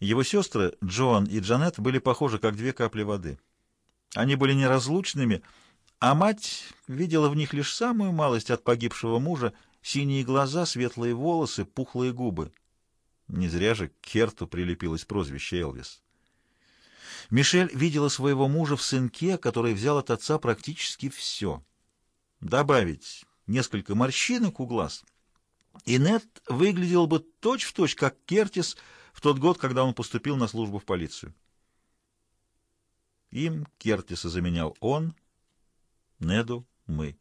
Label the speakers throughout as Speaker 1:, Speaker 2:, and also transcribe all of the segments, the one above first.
Speaker 1: Его сестры, Джоан и Джанет, были похожи, как две капли воды. Они были неразлучными, а мать видела в них лишь самую малость от погибшего мужа, синие глаза, светлые волосы, пухлые губы. Не зря же к Керту прилепилось прозвище Элвис. Мишель видела своего мужа в сынке, который взял от отца практически все. Добавить несколько морщинок у глаз, и Нет выглядел бы точь-в-точь, точь, как Кертис в тот год, когда он поступил на службу в полицию. Им Кертиса заменял он, Неду — мы.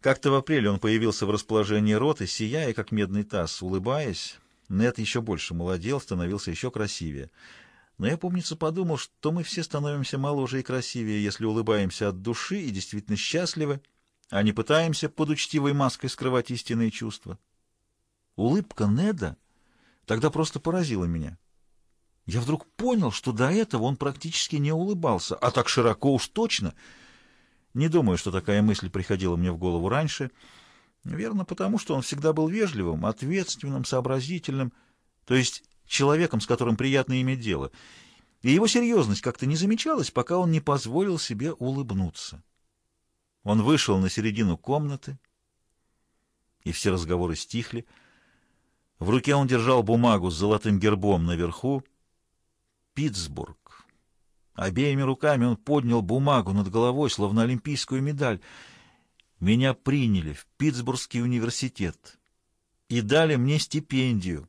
Speaker 1: Как-то в апреле он появился в расположении роты, сияя, как медный таз, улыбаясь. Нед еще больше молодел, становился еще красивее. Но я, помнится, подумал, что мы все становимся моложе и красивее, если улыбаемся от души и действительно счастливы, а не пытаемся под учтивой маской скрывать истинные чувства. Улыбка Неда тогда просто поразила меня. Я вдруг понял, что до этого он практически не улыбался, а так широко уж точно. Не думаю, что такая мысль приходила мне в голову раньше. Верно, потому что он всегда был вежливым, ответственным, сообразительным, то есть человеком, с которым приятно иметь дело. И его серьезность как-то не замечалась, пока он не позволил себе улыбнуться. Он вышел на середину комнаты, и все разговоры стихли. В руке он держал бумагу с золотым гербом наверху, Питтсбург. Обеими руками он поднял бумагу над головой, словно олимпийскую медаль. Меня приняли в Питтсбургский университет и дали мне стипендию,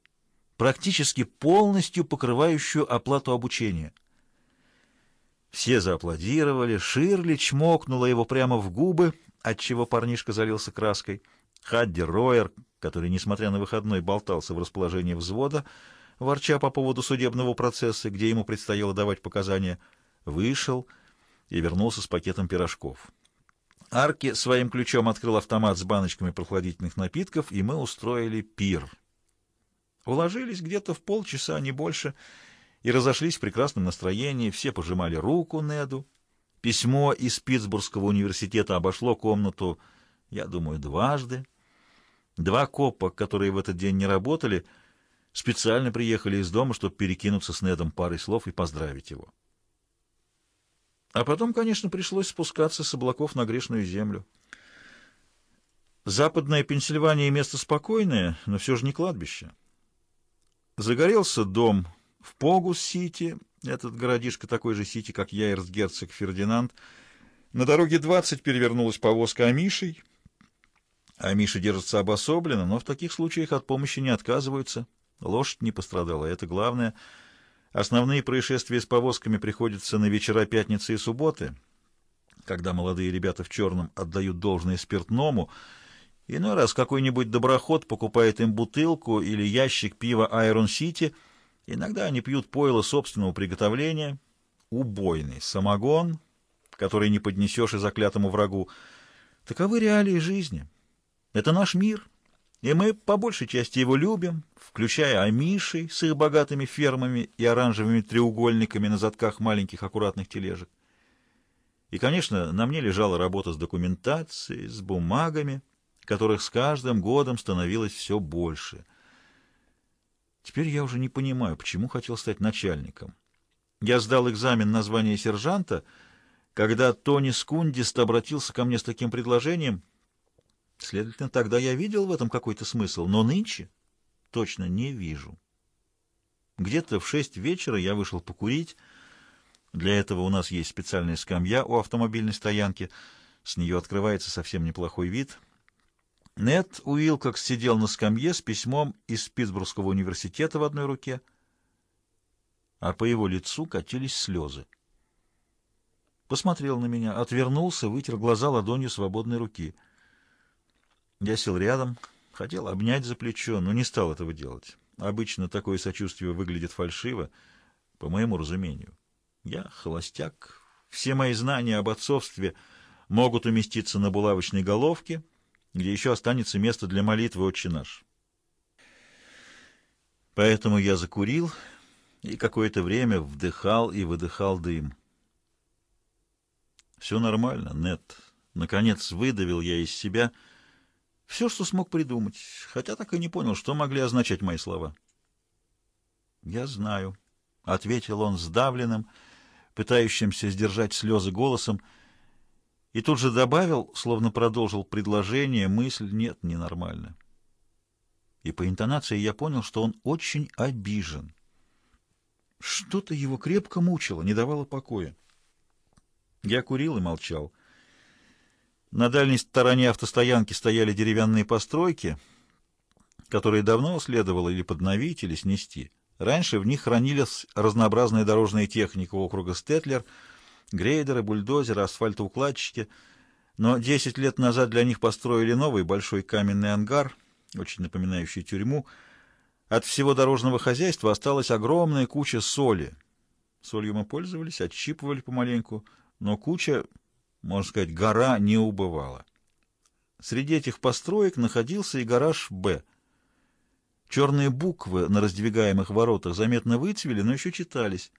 Speaker 1: практически полностью покрывающую оплату обучения. Все зааплодировали, Ширли чмокнула его прямо в губы, отчего парнишка залился краской. Хадди Ройер, который, несмотря на выходной, болтался в расположении взвода, ворча по поводу судебного процесса, где ему предстояло давать показания, вышел и вернулся с пакетом пирожков. Арки своим ключом открыл автомат с баночками прохладительных напитков, и мы устроили пир. Уложились где-то в полчаса, не больше, и разошлись в прекрасном настроении, все пожимали руку Неду. Письмо из Питтсбургского университета обошло комнату, я думаю, дважды. Два копа, которые в этот день не работали, — специально приехали из дома, чтобы перекинуться с Недом парой слов и поздравить его. А потом, конечно, пришлось спускаться с облаков на грешную землю. Западная Пенсильвания — место спокойное, но все же не кладбище. Загорелся дом в Погус-Сити, этот городишко такой же Сити, как Яйрс-герцог Фердинанд. На дороге 20 перевернулась повозка Амишей. Амиши держатся обособленно, но в таких случаях от помощи не отказываются — Лошадь не пострадала, это главное. Основные происшествия с повозками приходятся на вечера пятницы и субботы, когда молодые ребята в черном отдают должное спиртному. Иной раз какой-нибудь доброход покупает им бутылку или ящик пива Айрон Сити. Иногда они пьют пойло собственного приготовления. Убойный самогон, который не поднесешь и заклятому врагу. Таковы реалии жизни. Это наш мир, и мы по большей части его любим, включая амишей с их богатыми фермами и оранжевыми треугольниками на задках маленьких аккуратных тележек. И, конечно, на мне лежала работа с документацией, с бумагами, которых с каждым годом становилось все больше. Теперь я уже не понимаю, почему хотел стать начальником. Я сдал экзамен на звание сержанта, когда Тони Скундист обратился ко мне с таким предложением — Следовательно, тогда я видел в этом какой-то смысл, но нынче точно не вижу. Где-то в шесть вечера я вышел покурить. Для этого у нас есть специальная скамья у автомобильной стоянки. С нее открывается совсем неплохой вид. Нет Уилкокс сидел на скамье с письмом из Питтсбургского университета в одной руке, а по его лицу катились слезы. Посмотрел на меня, отвернулся, вытер глаза ладонью свободной руки — я сел рядом, хотел обнять за плечо, но не стал этого делать. Обычно такое сочувствие выглядит фальшиво, по моему разумению. Я холостяк, все мои знания об отцовстве могут уместиться на булавочной головке, где еще останется место для молитвы «Отче наш». Поэтому я закурил и какое-то время вдыхал и выдыхал дым. Все нормально, Нет. Наконец выдавил я из себя — все, что смог придумать, хотя так и не понял, что могли означать мои слова. Я знаю, — ответил он сдавленным, пытающимся сдержать слезы голосом, и тут же добавил, словно продолжил предложение, мысль «нет, ненормально». И по интонации я понял, что он очень обижен. Что-то его крепко мучило, не давало покоя. Я курил и молчал. На дальней стороне автостоянки стояли деревянные постройки, которые давно следовало или подновить, или снести. Раньше в них хранились разнообразная дорожная техника округа Стетлер, грейдеры, бульдозеры, асфальтоукладчики. Но 10 лет назад для них построили новый большой каменный ангар, очень напоминающий тюрьму. От всего дорожного хозяйства осталась огромная куча соли. Солью мы пользовались, отщипывали помаленьку, но куча, можно сказать, гора не убывала. Среди этих построек находился и гараж «Б», Черные буквы на раздвигаемых воротах заметно выцвели, но еще читались.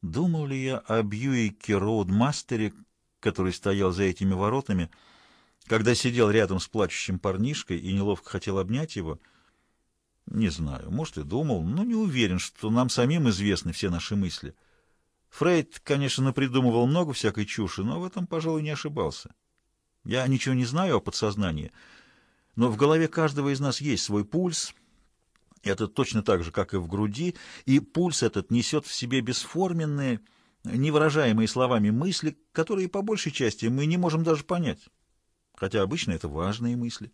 Speaker 1: Думал ли я о Бьюике Роудмастере, который стоял за этими воротами, когда сидел рядом с плачущим парнишкой и неловко хотел обнять его? Не знаю, может, и думал, но не уверен, что нам самим известны все наши мысли. Фрейд, конечно, придумывал много всякой чуши, но в этом, пожалуй, не ошибался. Я ничего не знаю о подсознании, — но в голове каждого из нас есть свой пульс, это точно так же, как и в груди, и пульс этот несет в себе бесформенные, невыражаемые словами мысли, которые по большей части мы не можем даже понять, хотя обычно это важные мысли.